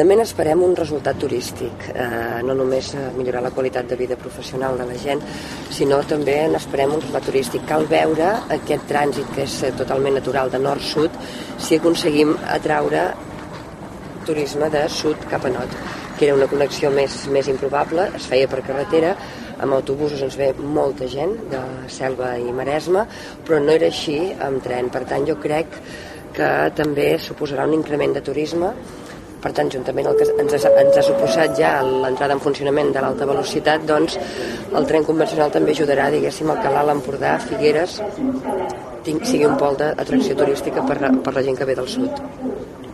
també n'esperem un resultat turístic, eh, no només millorar la qualitat de vida professional de la gent, sinó també n'esperem un resultat turístic. Cal veure aquest trànsit que és totalment natural de nord-sud si aconseguim atraure turisme de sud cap a nord, que era una connexió més, més improbable, es feia per carretera, amb autobusos ens ve molta gent de Selva i Maresme, però no era així amb tren. Per tant, jo crec que també suposarà un increment de turisme per tant, juntament el que ens ha, ens ha suposat ja l'entrada en funcionament de l'alta velocitat, doncs el tren convencional també ajudarà, diguéssim, al que l'Alt Empordà, Figueres, sigui un pol d'atracció turística per, per la gent que ve del sud.